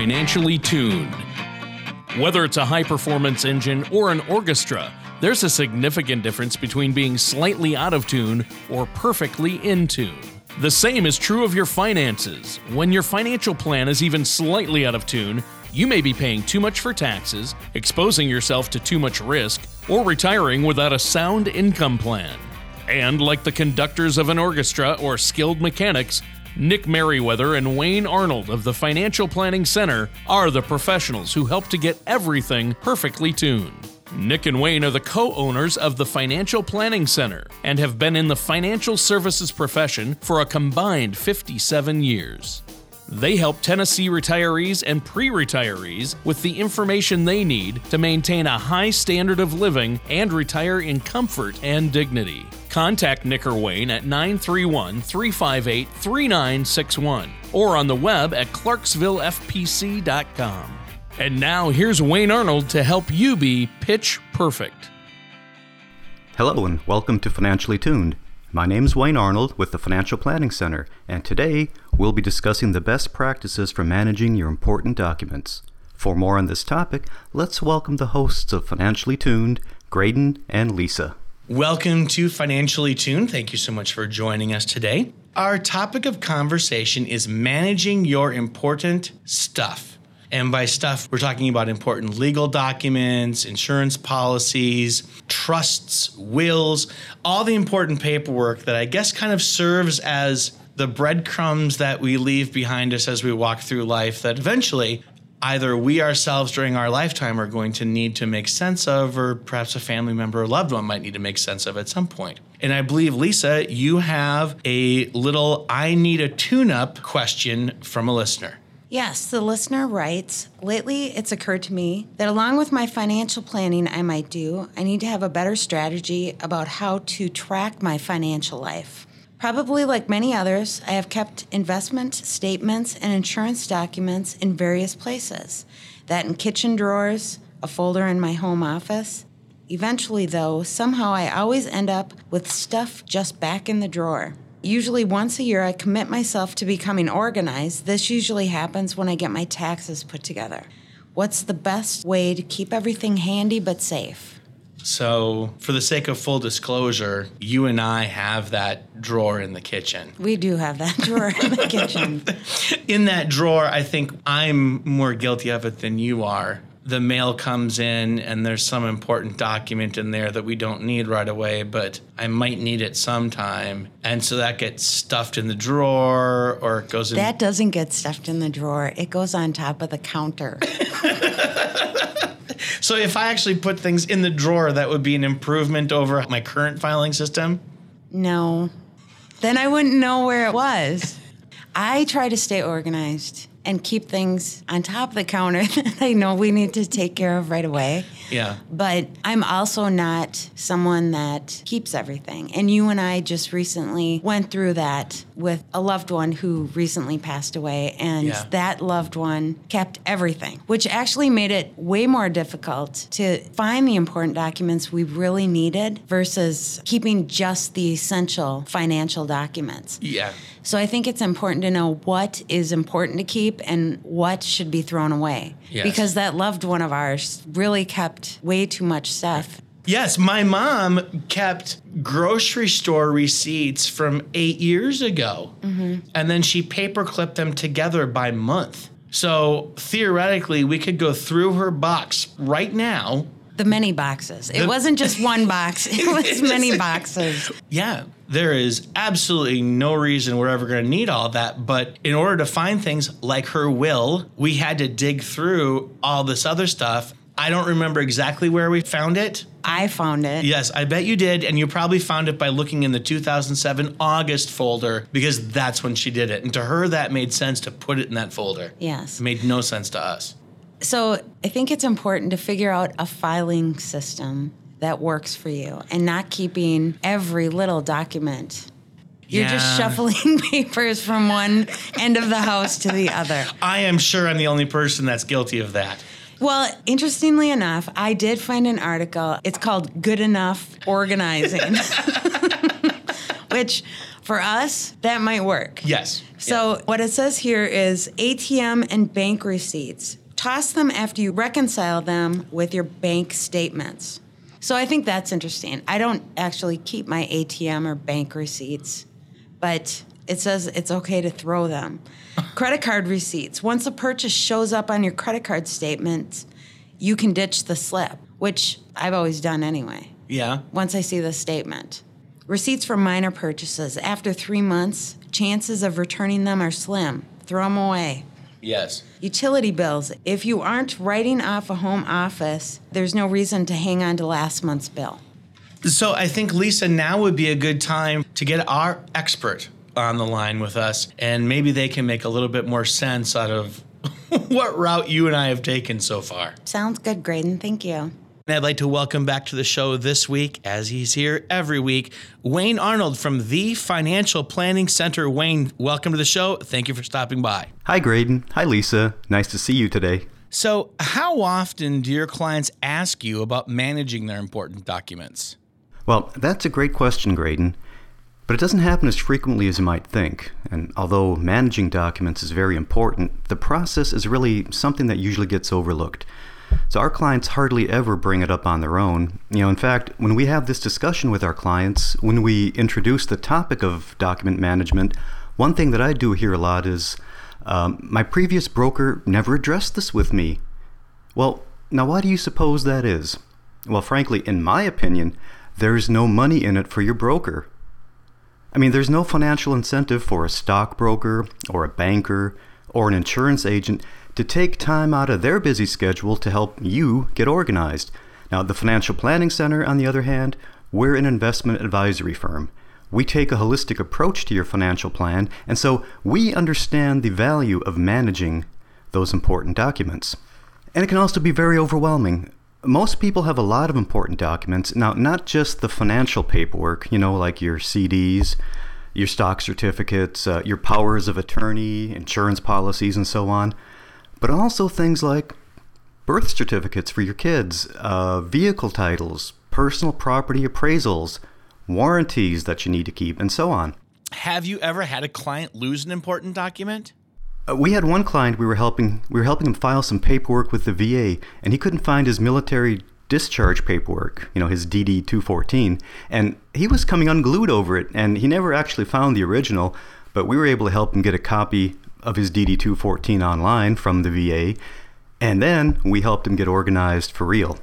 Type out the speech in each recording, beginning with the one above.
financially tuned. Whether it's a high performance engine or an orchestra, there's a significant difference between being slightly out of tune or perfectly in tune. The same is true of your finances. When your financial plan is even slightly out of tune, you may be paying too much for taxes, exposing yourself to too much risk, or retiring without a sound income plan. And like the conductors of an orchestra or skilled mechanics, Nick Merriweather and Wayne Arnold of the Financial Planning Center are the professionals who help to get everything perfectly tuned. Nick and Wayne are the co owners of the Financial Planning Center and have been in the financial services profession for a combined 57 years. They help Tennessee retirees and pre retirees with the information they need to maintain a high standard of living and retire in comfort and dignity. Contact Nick or Wayne at 931 358 3961 or on the web at clarksvillefpc.com. And now here's Wayne Arnold to help you be pitch perfect. Hello and welcome to Financially Tuned. My name is Wayne Arnold with the Financial Planning Center, and today we'll be discussing the best practices for managing your important documents. For more on this topic, let's welcome the hosts of Financially Tuned, Graydon and Lisa. Welcome to Financially Tuned. Thank you so much for joining us today. Our topic of conversation is managing your important stuff. And by stuff, we're talking about important legal documents, insurance policies, trusts, wills, all the important paperwork that I guess kind of serves as the breadcrumbs that we leave behind us as we walk through life that eventually either we ourselves during our lifetime are going to need to make sense of, or perhaps a family member or loved one might need to make sense of at some point. And I believe, Lisa, you have a little I need a tune up question from a listener. Yes, the listener writes Lately, it's occurred to me that along with my financial planning I might do, I need to have a better strategy about how to track my financial life. Probably like many others, I have kept investment statements and insurance documents in various places. That in kitchen drawers, a folder in my home office. Eventually, though, somehow I always end up with stuff just back in the drawer. Usually, once a year, I commit myself to becoming organized. This usually happens when I get my taxes put together. What's the best way to keep everything handy but safe? So, for the sake of full disclosure, you and I have that drawer in the kitchen. We do have that drawer in the kitchen. In that drawer, I think I'm more guilty of it than you are. The mail comes in, and there's some important document in there that we don't need right away, but I might need it sometime. And so that gets stuffed in the drawer or it goes in. That doesn't get stuffed in the drawer, it goes on top of the counter. So if I actually put things in the drawer, that would be an improvement over my current filing system. No. Then I wouldn't know where it was. I try to stay organized and keep things on top of the counter that I know we need to take care of right away. Yeah. But I'm also not someone that keeps everything. And you and I just recently went through that with a loved one who recently passed away. And Yeah. that loved one kept everything, which actually made it way more difficult to find the important documents we really needed versus keeping just the essential financial documents. Yeah. So I think it's important to know what is important to keep and what should be thrown away. Yes. Because that loved one of ours really kept way too much stuff. Yes, my mom kept grocery store receipts from eight years ago. Mm-hmm. And then she paper clipped them together by month. So theoretically, we could go through her box right now. The many boxes. It wasn't just one box, it was many boxes. Yeah, there is absolutely no reason we're ever going to need all that. But in order to find things like her will, we had to dig through all this other stuff. I don't remember exactly where we found it. I found it. Yes, I bet you did. And you probably found it by looking in the 2007 August folder because that's when she did it. And to her, that made sense to put it in that folder. Yes. It made no sense to us. So I think it's important to figure out a filing system that works for you and not keeping every little document. You're just shuffling papers from one end of the house to the other. I am sure I'm the only person that's guilty of that. Well, interestingly enough, I did find an article. It's called Good Enough Organizing, which For us, that might work. Yes. So, what it says here is ATM and bank receipts. Toss them after you reconcile them with your bank statements. So, I think that's interesting. I don't actually keep my ATM or bank receipts, but it says it's okay to throw them. credit card receipts. Once a purchase shows up on your credit card statement, you can ditch the slip, which I've always done anyway Yeah. once I see the statement. Receipts for minor purchases. After three months, chances of returning them are slim. Throw them away. Yes. Utility bills. If you aren't writing off a home office, there's no reason to hang on to last month's bill. So I think Lisa, now would be a good time to get our expert on the line with us, and maybe they can make a little bit more sense out of what route you and I have taken so far. Sounds good, Graydon. Thank you. And I'd like to welcome back to the show this week, as he's here every week, Wayne Arnold from the Financial Planning Center. Wayne, welcome to the show. Thank you for stopping by. Hi, Graydon. Hi, Lisa. Nice to see you today. So, how often do your clients ask you about managing their important documents? Well, that's a great question, Graydon. But it doesn't happen as frequently as you might think. And although managing documents is very important, the process is really something that usually gets overlooked. So our clients hardly ever bring it up on their own. You know, in fact, when we have this discussion with our clients, when we introduce the topic of document management, one thing that I do hear a lot is, um, my previous broker never addressed this with me. Well, now why do you suppose that is? Well, frankly, in my opinion, there's no money in it for your broker. I mean, there's no financial incentive for a stockbroker or a banker or an insurance agent to take time out of their busy schedule to help you get organized. Now, the Financial Planning Center, on the other hand, we're an investment advisory firm. We take a holistic approach to your financial plan, and so we understand the value of managing those important documents. And it can also be very overwhelming. Most people have a lot of important documents. Now, not just the financial paperwork, you know, like your CDs, your stock certificates, uh, your powers of attorney, insurance policies, and so on, but also things like birth certificates for your kids, uh, vehicle titles, personal property appraisals, warranties that you need to keep, and so on. Have you ever had a client lose an important document? Uh, we had one client we were helping we were helping him file some paperwork with the VA and he couldn't find his military discharge paperwork, you know, his DD 214, and he was coming unglued over it and he never actually found the original, but we were able to help him get a copy of his DD 214 online from the VA and then we helped him get organized for real.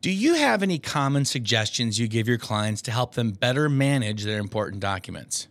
Do you have any common suggestions you give your clients to help them better manage their important documents?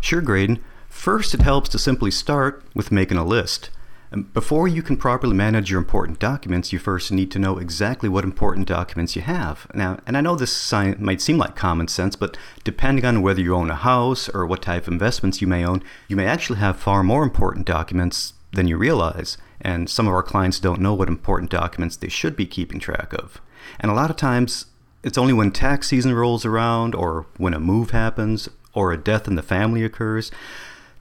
Sure, Graydon. First, it helps to simply start with making a list. Um, before you can properly manage your important documents, you first need to know exactly what important documents you have. Now, and I know this might seem like common sense, but depending on whether you own a house or what type of investments you may own, you may actually have far more important documents than you realize. And some of our clients don't know what important documents they should be keeping track of. And a lot of times, it's only when tax season rolls around, or when a move happens, or a death in the family occurs,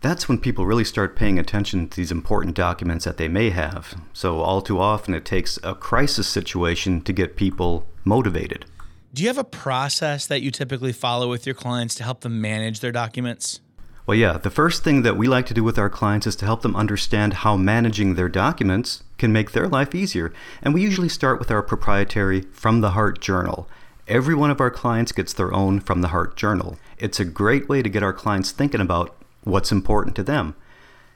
that's when people really start paying attention to these important documents that they may have. So, all too often, it takes a crisis situation to get people motivated. Do you have a process that you typically follow with your clients to help them manage their documents? Well, yeah, the first thing that we like to do with our clients is to help them understand how managing their documents can make their life easier. And we usually start with our proprietary From the Heart journal. Every one of our clients gets their own From the Heart journal. It's a great way to get our clients thinking about what's important to them.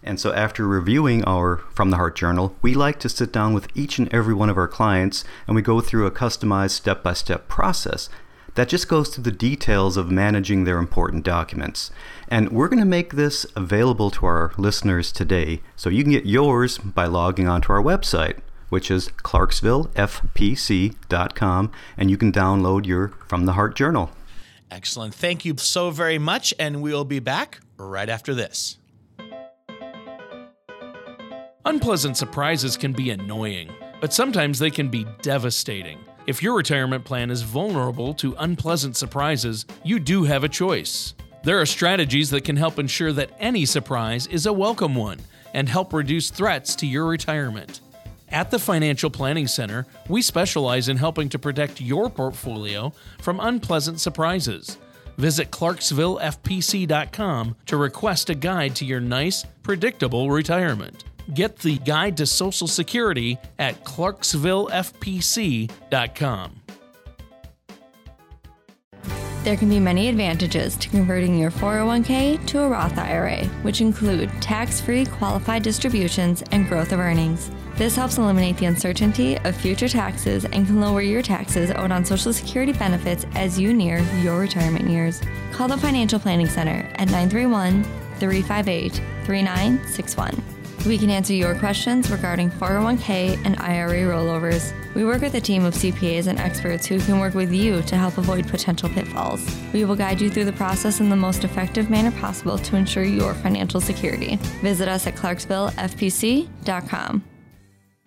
And so, after reviewing our From the Heart journal, we like to sit down with each and every one of our clients and we go through a customized step by step process that just goes through the details of managing their important documents. And we're going to make this available to our listeners today. So you can get yours by logging onto our website, which is clarksvillefpc.com, and you can download your From the Heart journal. Excellent. Thank you so very much. And we'll be back right after this. Unpleasant surprises can be annoying, but sometimes they can be devastating. If your retirement plan is vulnerable to unpleasant surprises, you do have a choice. There are strategies that can help ensure that any surprise is a welcome one and help reduce threats to your retirement. At the Financial Planning Center, we specialize in helping to protect your portfolio from unpleasant surprises. Visit ClarksvilleFPC.com to request a guide to your nice, predictable retirement. Get the guide to Social Security at ClarksvilleFPC.com. There can be many advantages to converting your 401k to a Roth IRA, which include tax free qualified distributions and growth of earnings. This helps eliminate the uncertainty of future taxes and can lower your taxes owed on Social Security benefits as you near your retirement years. Call the Financial Planning Center at 931 358 3961. We can answer your questions regarding 401k and IRA rollovers. We work with a team of CPAs and experts who can work with you to help avoid potential pitfalls. We will guide you through the process in the most effective manner possible to ensure your financial security. Visit us at clarksvillefpc.com.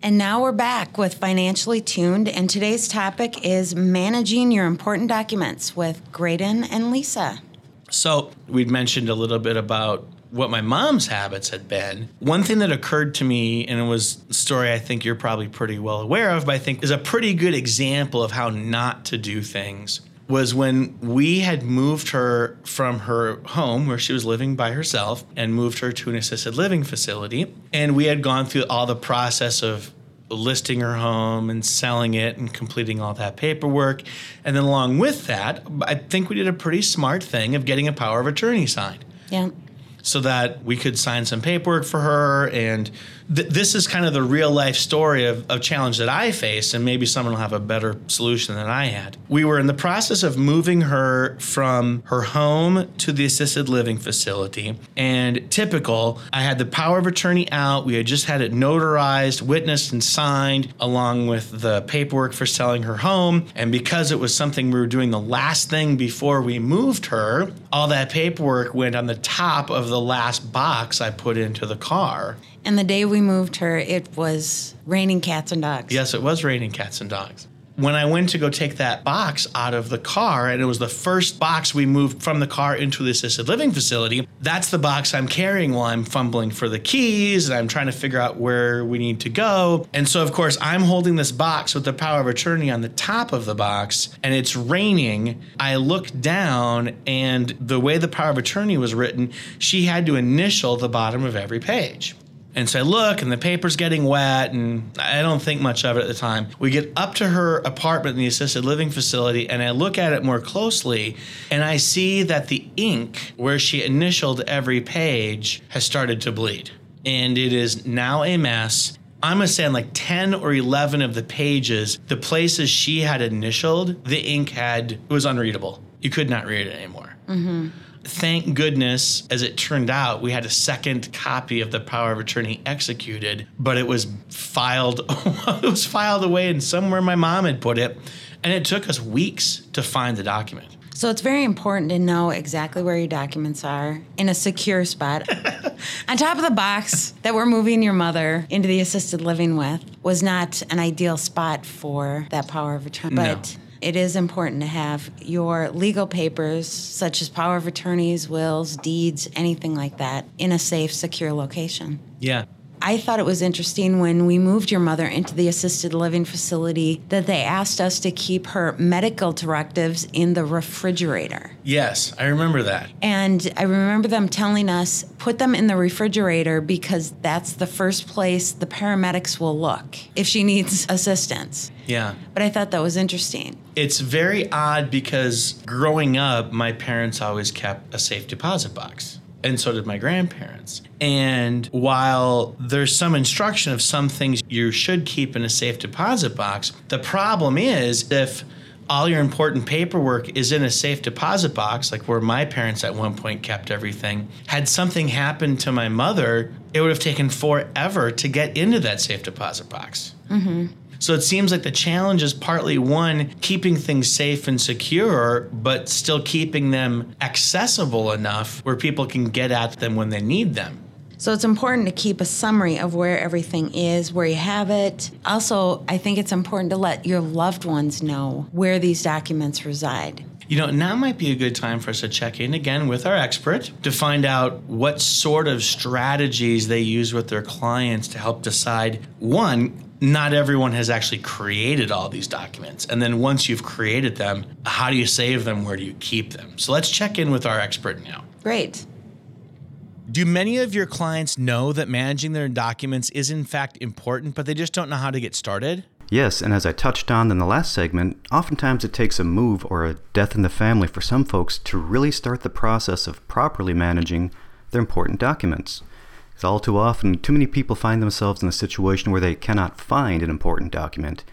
And now we're back with Financially Tuned, and today's topic is managing your important documents with Graydon and Lisa. So, we'd mentioned a little bit about what my mom's habits had been. One thing that occurred to me, and it was a story I think you're probably pretty well aware of, but I think is a pretty good example of how not to do things, was when we had moved her from her home where she was living by herself and moved her to an assisted living facility. And we had gone through all the process of listing her home and selling it and completing all that paperwork. And then along with that, I think we did a pretty smart thing of getting a power of attorney signed Yeah. So that we could sign some paperwork for her. And th- this is kind of the real life story of a challenge that I faced, and maybe someone will have a better solution than I had. We were in the process of moving her from her home to the assisted living facility. And typical, I had the power of attorney out. We had just had it notarized, witnessed, and signed, along with the paperwork for selling her home. And because it was something we were doing the last thing before we moved her, all that paperwork went on the top of the last box I put into the car. And the day we moved her, it was raining cats and dogs. Yes, it was raining cats and dogs. When I went to go take that box out of the car, and it was the first box we moved from the car into the assisted living facility, that's the box I'm carrying while I'm fumbling for the keys and I'm trying to figure out where we need to go. And so, of course, I'm holding this box with the power of attorney on the top of the box, and it's raining. I look down, and the way the power of attorney was written, she had to initial the bottom of every page. And so I look, and the paper's getting wet, and I don't think much of it at the time. We get up to her apartment in the assisted living facility, and I look at it more closely, and I see that the ink where she initialed every page has started to bleed. And it is now a mess. I'm gonna say on like 10 or 11 of the pages, the places she had initialed, the ink had, it was unreadable. You could not read it anymore mm-hmm. thank goodness, as it turned out, we had a second copy of the power of attorney executed, but it was filed. it was filed away in somewhere my mom had put it, and it took us weeks to find the document. So it's very important to know exactly where your documents are in a secure spot. On top of the box that we're moving your mother into the assisted living with was not an ideal spot for that power of attorney. No. But it is important to have your legal papers, such as power of attorneys, wills, deeds, anything like that, in a safe, secure location. Yeah. I thought it was interesting when we moved your mother into the assisted living facility that they asked us to keep her medical directives in the refrigerator. Yes, I remember that. And I remember them telling us put them in the refrigerator because that's the first place the paramedics will look if she needs assistance. Yeah. But I thought that was interesting. It's very odd because growing up, my parents always kept a safe deposit box. And so did my grandparents. And while there's some instruction of some things you should keep in a safe deposit box, the problem is if all your important paperwork is in a safe deposit box, like where my parents at one point kept everything, had something happened to my mother, it would have taken forever to get into that safe deposit box. Mm-hmm. So it seems like the challenge is partly one, keeping things safe and secure, but still keeping them accessible enough where people can get at them when they need them. So it's important to keep a summary of where everything is, where you have it. Also, I think it's important to let your loved ones know where these documents reside. You know, now might be a good time for us to check in again with our expert to find out what sort of strategies they use with their clients to help decide one, not everyone has actually created all these documents. And then once you've created them, how do you save them? Where do you keep them? So let's check in with our expert now. Great. Do many of your clients know that managing their documents is in fact important, but they just don't know how to get started? Yes, and as I touched on in the last segment, oftentimes it takes a move or a death in the family for some folks to really start the process of properly managing their important documents. Because all too often, too many people find themselves in a situation where they cannot find an important document.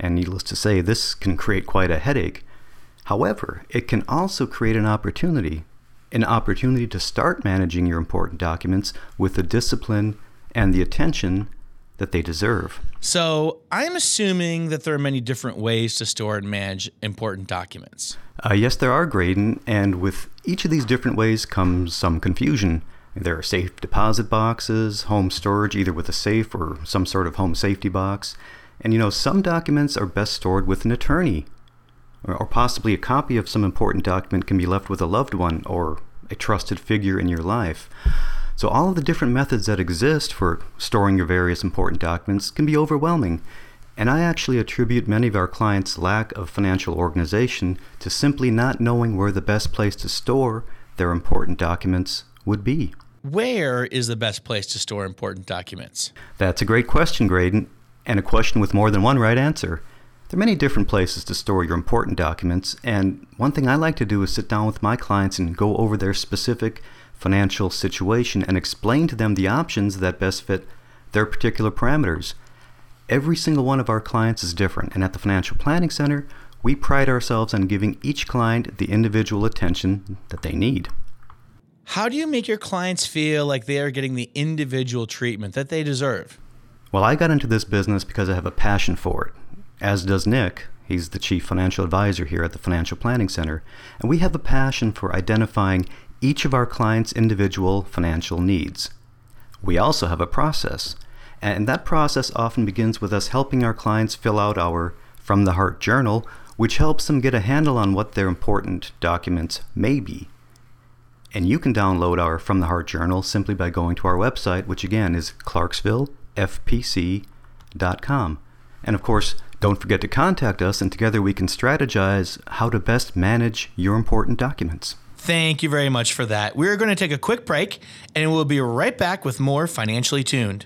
And needless to say, this can create quite a headache. However, it can also create an opportunity an opportunity to start managing your important documents with the discipline and the attention that they deserve. So, I'm assuming that there are many different ways to store and manage important documents. Uh, yes, there are, Graydon, and with each of these different ways comes some confusion. There are safe deposit boxes, home storage, either with a safe or some sort of home safety box. And you know, some documents are best stored with an attorney or possibly a copy of some important document can be left with a loved one or a trusted figure in your life. So, all of the different methods that exist for storing your various important documents can be overwhelming, and I actually attribute many of our clients' lack of financial organization to simply not knowing where the best place to store their important documents would be. Where is the best place to store important documents? That's a great question, Graydon, and a question with more than one right answer. There are many different places to store your important documents, and one thing I like to do is sit down with my clients and go over their specific financial situation and explain to them the options that best fit their particular parameters. Every single one of our clients is different, and at the Financial Planning Center, we pride ourselves on giving each client the individual attention that they need. How do you make your clients feel like they are getting the individual treatment that they deserve? Well, I got into this business because I have a passion for it as does Nick. He's the chief financial advisor here at the Financial Planning Center, and we have a passion for identifying each of our clients' individual financial needs. We also have a process, and that process often begins with us helping our clients fill out our From the Heart journal, which helps them get a handle on what their important documents may be. And you can download our From the Heart journal simply by going to our website, which again is clarksvillefpc.com. And of course, don't forget to contact us, and together we can strategize how to best manage your important documents. Thank you very much for that. We're going to take a quick break, and we'll be right back with more Financially Tuned.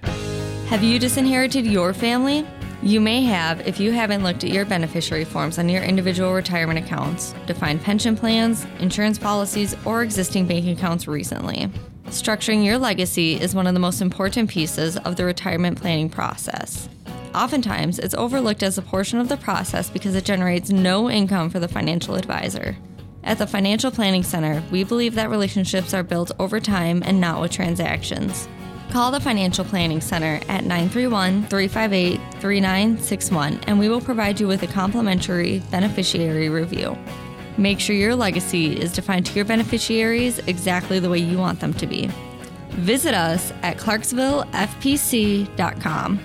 Have you disinherited your family? You may have if you haven't looked at your beneficiary forms on your individual retirement accounts, defined pension plans, insurance policies, or existing bank accounts recently. Structuring your legacy is one of the most important pieces of the retirement planning process. Oftentimes, it's overlooked as a portion of the process because it generates no income for the financial advisor. At the Financial Planning Center, we believe that relationships are built over time and not with transactions. Call the Financial Planning Center at 931 358 3961 and we will provide you with a complimentary beneficiary review. Make sure your legacy is defined to your beneficiaries exactly the way you want them to be. Visit us at clarksvillefpc.com.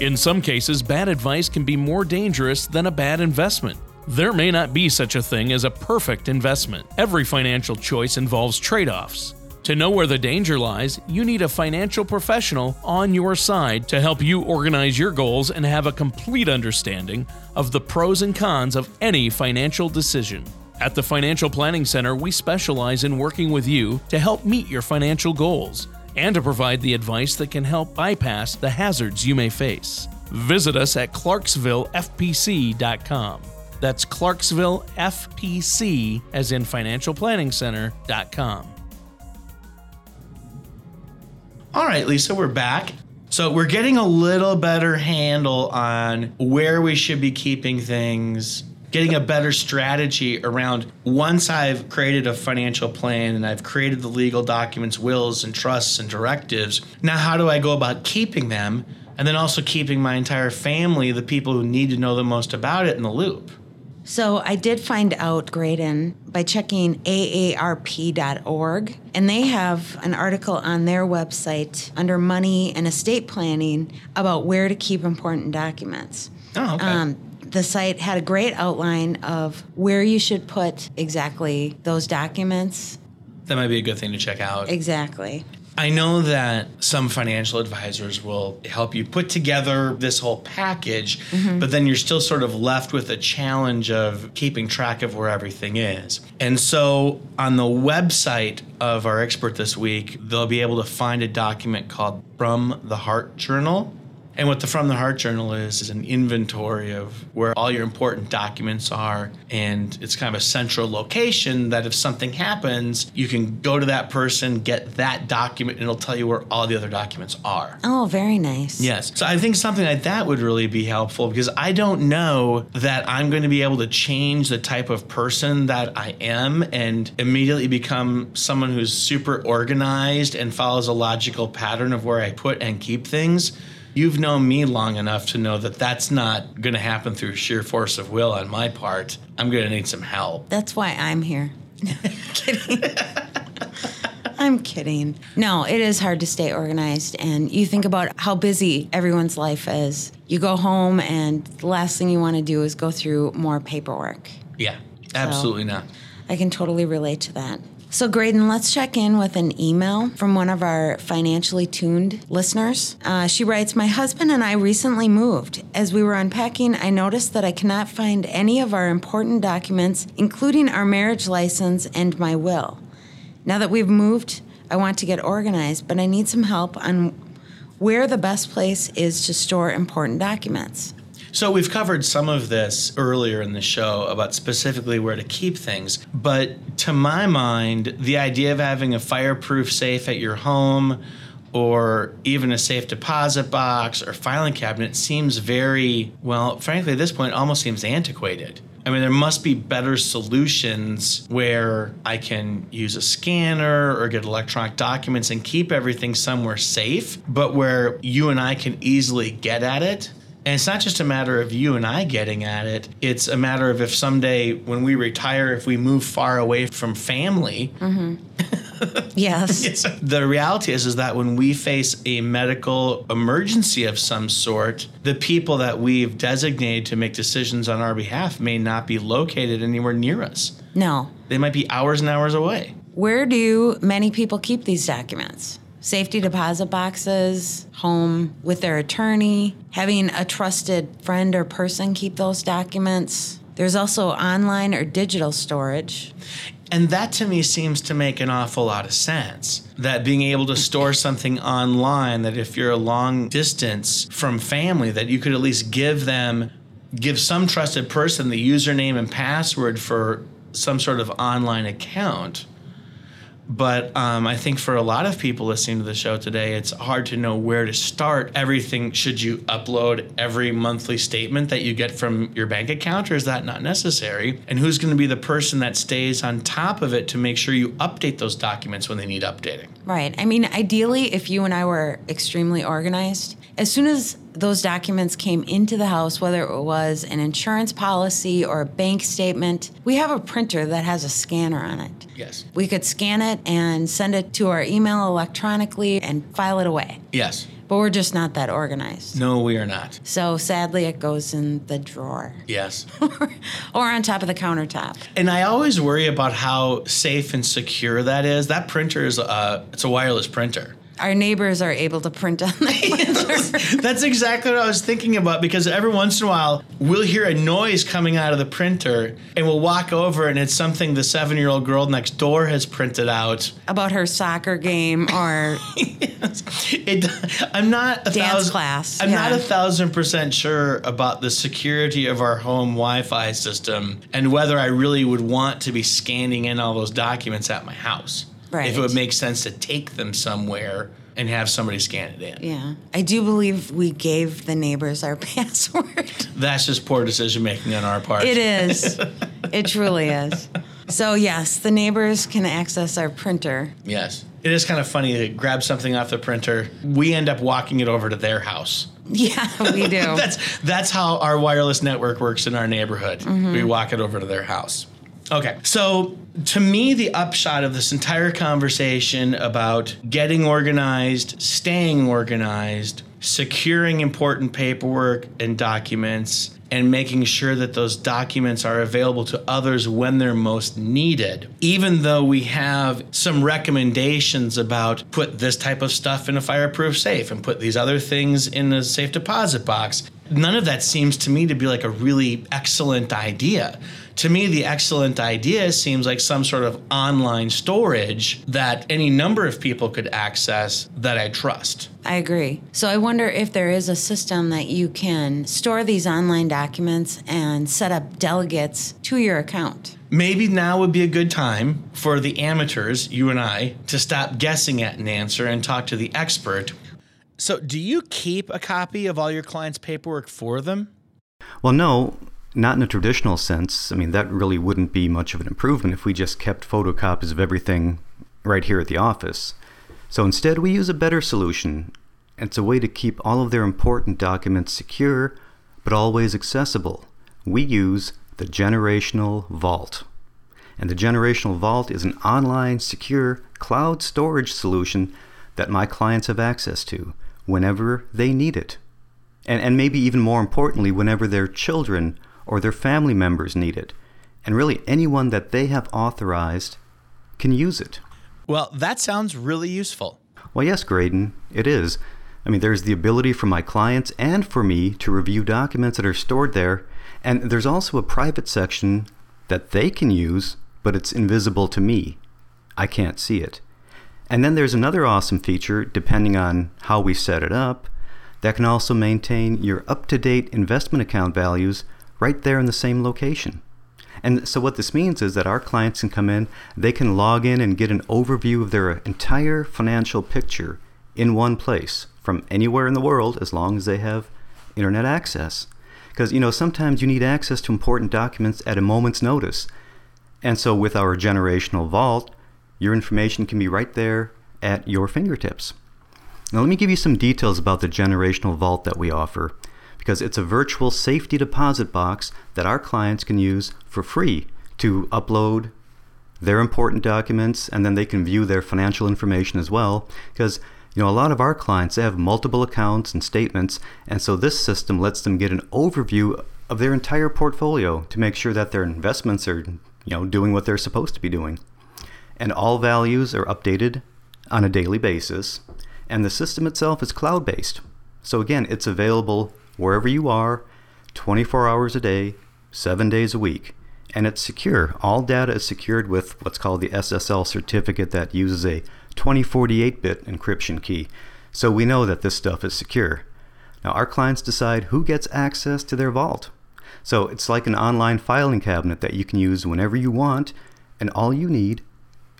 In some cases, bad advice can be more dangerous than a bad investment. There may not be such a thing as a perfect investment. Every financial choice involves trade offs. To know where the danger lies, you need a financial professional on your side to help you organize your goals and have a complete understanding of the pros and cons of any financial decision. At the Financial Planning Center, we specialize in working with you to help meet your financial goals and to provide the advice that can help bypass the hazards you may face. Visit us at clarksvillefpc.com. That's clarksvillefpc, as in financial All right, Lisa, we're back. So we're getting a little better handle on where we should be keeping things getting a better strategy around once I've created a financial plan and I've created the legal documents, wills and trusts and directives, now how do I go about keeping them? And then also keeping my entire family, the people who need to know the most about it, in the loop. So I did find out, Graydon, by checking AARP.org, and they have an article on their website under money and estate planning about where to keep important documents. Oh, okay. Um, the site had a great outline of where you should put exactly those documents. That might be a good thing to check out. Exactly. I know that some financial advisors will help you put together this whole package, mm-hmm. but then you're still sort of left with a challenge of keeping track of where everything is. And so on the website of our expert this week, they'll be able to find a document called From the Heart Journal. And what the From the Heart Journal is, is an inventory of where all your important documents are. And it's kind of a central location that if something happens, you can go to that person, get that document, and it'll tell you where all the other documents are. Oh, very nice. Yes. So I think something like that would really be helpful because I don't know that I'm going to be able to change the type of person that I am and immediately become someone who's super organized and follows a logical pattern of where I put and keep things. You've known me long enough to know that that's not going to happen through sheer force of will on my part. I'm going to need some help. That's why I'm here. kidding. I'm kidding. No, it is hard to stay organized. And you think about how busy everyone's life is. You go home, and the last thing you want to do is go through more paperwork. Yeah, absolutely not. I can totally relate to that. So, Graydon, let's check in with an email from one of our financially tuned listeners. Uh, she writes My husband and I recently moved. As we were unpacking, I noticed that I cannot find any of our important documents, including our marriage license and my will. Now that we've moved, I want to get organized, but I need some help on where the best place is to store important documents. So we've covered some of this earlier in the show about specifically where to keep things, but to my mind, the idea of having a fireproof safe at your home or even a safe deposit box or filing cabinet seems very, well, frankly, at this point, almost seems antiquated. I mean, there must be better solutions where I can use a scanner or get electronic documents and keep everything somewhere safe, but where you and I can easily get at it. And it's not just a matter of you and I getting at it. It's a matter of if someday when we retire, if we move far away from family, mm-hmm. Yes. Yes. The reality is, is that when we face a medical emergency of some sort, the people that we've designated to make decisions on our behalf may not be located anywhere near us. No. They might be hours and hours away. Where do many people keep these documents? Safety deposit boxes, home with their attorney, having a trusted friend or person keep those documents. There's also online or digital storage. And that to me seems to make an awful lot of sense. That being able to store something online, that if you're a long distance from family, that you could at least give them, give some trusted person the username and password for some sort of online account. But um, I think for a lot of people listening to the show today, it's hard to know where to start. Everything, should you upload every monthly statement that you get from your bank account, or is that not necessary? And who's going to be the person that stays on top of it to make sure you update those documents when they need updating? Right. I mean, ideally, if you and I were extremely organized, as soon as those documents came into the house, whether it was an insurance policy or a bank statement, we have a printer that has a scanner on it. Yes. We could scan it and send it to our email electronically and file it away. Yes. But we're just not that organized. No, we are not. So sadly, it goes in the drawer Yes. or on top of the countertop. and I always worry about how safe and secure that is. That printer is a, it's a wireless printer. Our neighbors are able to print on the. That's exactly what I was thinking about because every once in a while we'll hear a noise coming out of the printer and we'll walk over and it's something the seven year old girl next door has printed out. about her soccer game or It, I'm not a Dance thousand, class, I'm not a thousand percent sure about the security of our home Wi-Fi system and whether I really would want to be scanning in all those documents at my house. Right. If it would make sense to take them somewhere and have somebody scan it in. yeah. I do believe we gave the neighbors our password. That's just poor decision making on our part. It is. it truly is. So yes, the neighbors can access our printer. Yes. It is kind of funny to grab something off the printer. We end up walking it over to their house. Yeah, we do. That's that's how our wireless network works in our neighborhood. Mm-hmm. We walk it over to their house. Okay. So to me the upshot of this entire conversation about getting organized, staying organized, securing important paperwork and documents and making sure that those documents are available to others when they're most needed. Even though we have some recommendations about put this type of stuff in a fireproof safe and put these other things in a safe deposit box, none of that seems to me to be like a really excellent idea to me, the excellent idea seems like some sort of online storage that any number of people could access that I trust. I agree. So I wonder if there is a system that you can store these online documents and set up delegates to your account. Maybe now would be a good time for the amateurs, you and I, to stop guessing at an answer and talk to the expert. So, do you keep a copy of all your clients' paperwork for them? Well, no, not in a traditional sense. I mean, that really wouldn't be much of an improvement if we just kept photocopies of everything right here at the office. So instead, we use a better solution. It's a way to keep all of their important documents secure, but always accessible. We use the Generational Vault. And the Generational Vault is an online, secure cloud storage solution that my clients have access to whenever they need it. And, and maybe even more importantly, whenever their children or their family members need it. And really, anyone that they have authorized can use it. Well, that sounds really useful. Well, yes, Graydon, it is. I mean, there's the ability for my clients and for me to review documents that are stored there. And there's also a private section that they can use, but it's invisible to me. I can't see it. And then there's another awesome feature, depending on how we set it up, that can also maintain your up to date investment account values right there in the same location. And so, what this means is that our clients can come in, they can log in and get an overview of their entire financial picture in one place from anywhere in the world as long as they have internet access. Because, you know, sometimes you need access to important documents at a moment's notice. And so, with our generational vault, your information can be right there at your fingertips. Now, let me give you some details about the generational vault that we offer because it's a virtual safety deposit box that our clients can use for free to upload their important documents and then they can view their financial information as well. Because you know a lot of our clients they have multiple accounts and statements and so this system lets them get an overview of their entire portfolio to make sure that their investments are you know doing what they're supposed to be doing. And all values are updated on a daily basis and the system itself is cloud based so again it's available wherever you are, 24 hours a day, seven days a week. And it's secure. All data is secured with what's called the SSL certificate that uses a 2048 bit encryption key. So we know that this stuff is secure. Now, our clients decide who gets access to their vault. So it's like an online filing cabinet that you can use whenever you want, and all you need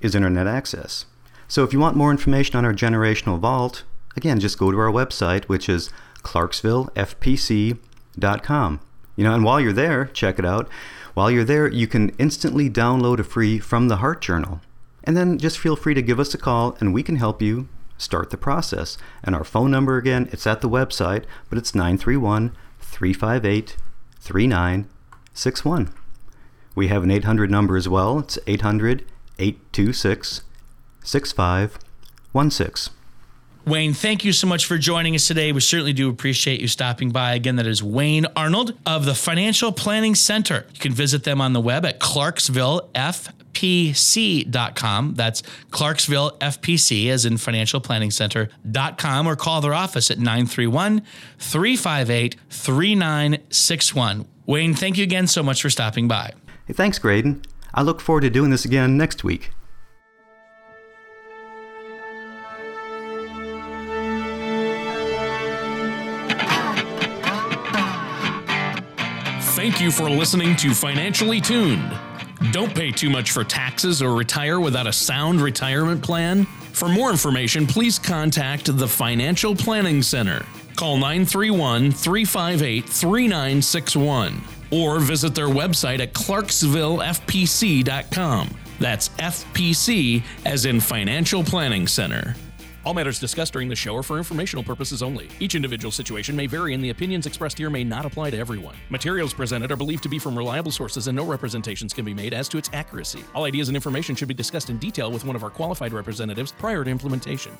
is internet access. So if you want more information on our generational vault, again, just go to our website, which is clarksvillefpc.com. You know, and while you're there, check it out. While you're there, you can instantly download a free From the Heart journal. And then just feel free to give us a call and we can help you start the process. And our phone number again, it's at the website, but it's 931 358 3961. We have an 800 number as well. It's 800 826 6516. Wayne, thank you so much for joining us today. We certainly do appreciate you stopping by. Again, that is Wayne Arnold of the Financial Planning Center. You can visit them on the web at clarksvillefpc.com. That's clarksvillefpc, as in financial planning center.com, or call their office at 931 358 3961. Wayne, thank you again so much for stopping by. Hey, thanks, Graydon. I look forward to doing this again next week. Thank you for listening to Financially Tuned. Don't pay too much for taxes or retire without a sound retirement plan. For more information, please contact the Financial Planning Center. Call 931 358 3961 or visit their website at clarksvillefpc.com. That's FPC as in Financial Planning Center. All matters discussed during the show are for informational purposes only. Each individual situation may vary, and the opinions expressed here may not apply to everyone. Materials presented are believed to be from reliable sources, and no representations can be made as to its accuracy. All ideas and information should be discussed in detail with one of our qualified representatives prior to implementation.